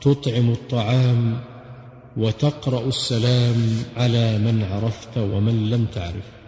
تطعم الطعام وتقرأ السلام على من عرفت ومن لم تعرف.